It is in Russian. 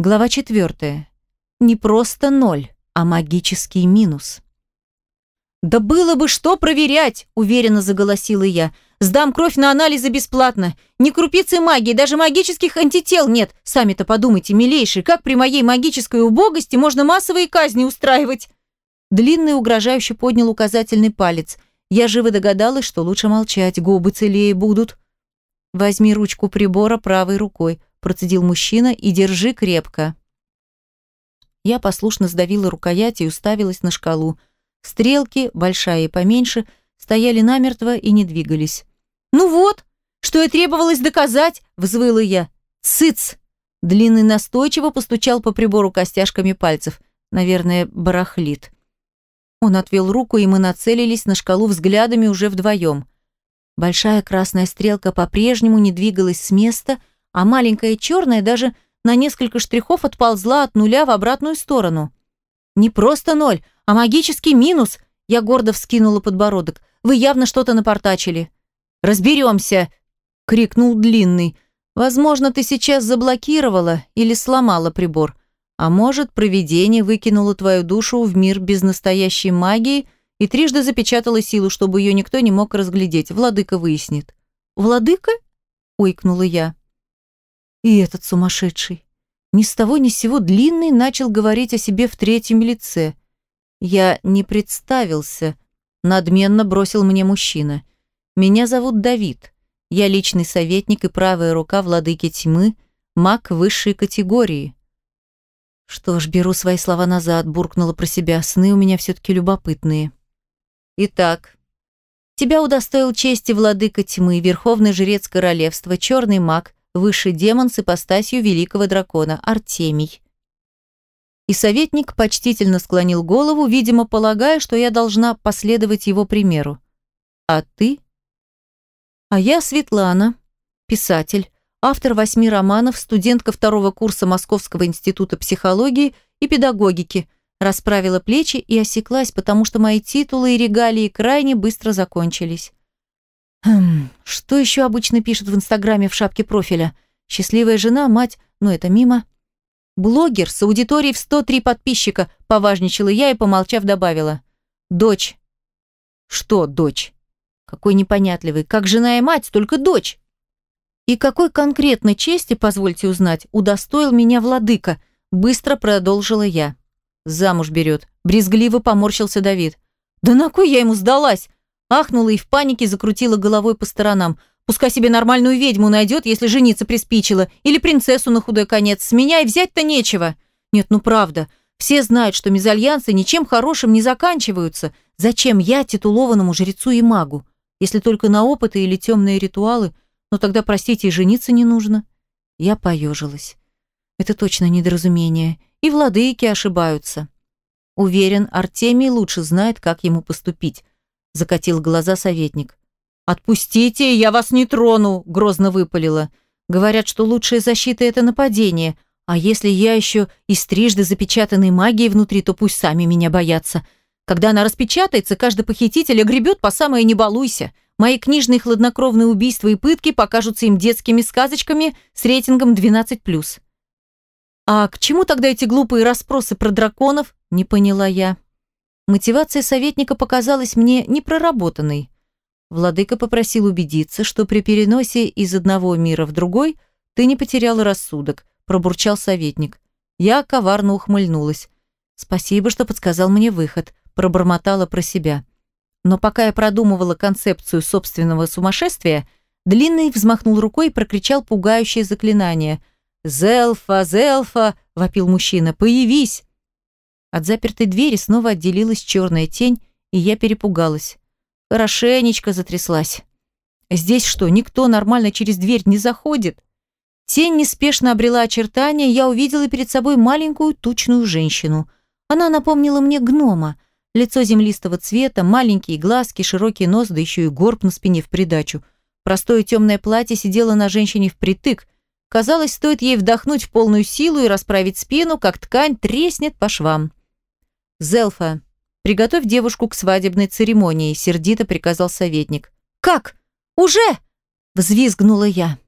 Глава четвертая. Не просто ноль, а магический минус. «Да было бы что проверять!» – уверенно заголосила я. «Сдам кровь на анализы бесплатно. Ни крупицы магии, даже магических антител нет. Сами-то подумайте, милейший, как при моей магической убогости можно массовые казни устраивать?» Длинный угрожающе поднял указательный палец. Я живо догадалась, что лучше молчать, губы целее будут. «Возьми ручку прибора правой рукой», – процедил мужчина, – «и держи крепко». Я послушно сдавила рукоять и уставилась на шкалу. Стрелки, большая и поменьше, стояли намертво и не двигались. «Ну вот, что и требовалось доказать!» – взвыла я. «Цыц!» Длинный настойчиво постучал по прибору костяшками пальцев. Наверное, барахлит. Он отвел руку, и мы нацелились на шкалу взглядами уже вдвоем. Большая красная стрелка по-прежнему не двигалась с места, а маленькая черная даже на несколько штрихов отползла от нуля в обратную сторону. «Не просто ноль, а магический минус!» Я гордо вскинула подбородок. «Вы явно что-то напортачили». «Разберемся!» — крикнул Длинный. «Возможно, ты сейчас заблокировала или сломала прибор. А может, провидение выкинуло твою душу в мир без настоящей магии и трижды запечатало силу, чтобы ее никто не мог разглядеть. Владыка выяснит». «Владыка?» — ойкнула я. И этот сумасшедший. Ни с того ни с сего длинный начал говорить о себе в третьем лице. Я не представился. Надменно бросил мне мужчина. Меня зовут Давид. Я личный советник и правая рука владыки тьмы, маг высшей категории. Что ж, беру свои слова назад, буркнула про себя. Сны у меня все-таки любопытные. Итак, тебя удостоил чести владыка тьмы, верховный жрец королевства, черный маг, высший демон с ипостасью великого дракона, Артемий. И советник почтительно склонил голову, видимо, полагая, что я должна последовать его примеру. А ты? А я Светлана, писатель, автор восьми романов, студентка второго курса Московского института психологии и педагогики, расправила плечи и осеклась, потому что мои титулы и регалии крайне быстро закончились. Хм, что еще обычно пишут в Инстаграме в шапке профиля? Счастливая жена, мать, ну это мимо. Блогер с аудиторией в 103 подписчика, поважничала я и, помолчав, добавила. Дочь. Что дочь? Какой непонятливый. Как жена и мать, только дочь. И какой конкретно чести, позвольте узнать, удостоил меня владыка, быстро продолжила я. Замуж берет. Брезгливо поморщился Давид. Да на кой я ему сдалась? Ахнула и в панике закрутила головой по сторонам. Пускай себе нормальную ведьму найдет, если жениться приспичило, или принцессу на худой конец. С меня и взять-то нечего. Нет, ну правда. Все знают, что мезальянсы ничем хорошим не заканчиваются. Зачем я титулованному жрецу и магу? Если только на опыты или темные ритуалы, но тогда, простите, и жениться не нужно. Я поежилась. Это точно недоразумение. И владыки ошибаются. Уверен, Артемий лучше знает, как ему поступить закатил глаза советник. «Отпустите, я вас не трону!» – грозно выпалила. «Говорят, что лучшая защита – это нападение, а если я еще и с трижды запечатанной магией внутри, то пусть сами меня боятся. Когда она распечатается, каждый похититель огребет по самое «не балуйся». Мои книжные хладнокровные убийства и пытки покажутся им детскими сказочками с рейтингом 12+. «А к чему тогда эти глупые расспросы про драконов?» – не поняла я. Мотивация советника показалась мне непроработанной. Владыка попросил убедиться, что при переносе из одного мира в другой ты не потерял рассудок, пробурчал советник. Я коварно ухмыльнулась. Спасибо, что подсказал мне выход, пробормотала про себя. Но пока я продумывала концепцию собственного сумасшествия, Длинный взмахнул рукой и прокричал пугающее заклинание. «Зелфа, Зелфа!» – вопил мужчина. «Появись!» От запертой двери снова отделилась черная тень, и я перепугалась. Хорошенечко затряслась. Здесь что, никто нормально через дверь не заходит? Тень неспешно обрела очертания, я увидела перед собой маленькую тучную женщину. Она напомнила мне гнома. Лицо землистого цвета, маленькие глазки, широкий нос, да еще и горб на спине в придачу. Простое темное платье сидело на женщине впритык. Казалось, стоит ей вдохнуть в полную силу и расправить спину, как ткань треснет по швам. «Зелфа, приготовь девушку к свадебной церемонии», – сердито приказал советник. «Как? Уже?» – взвизгнула я.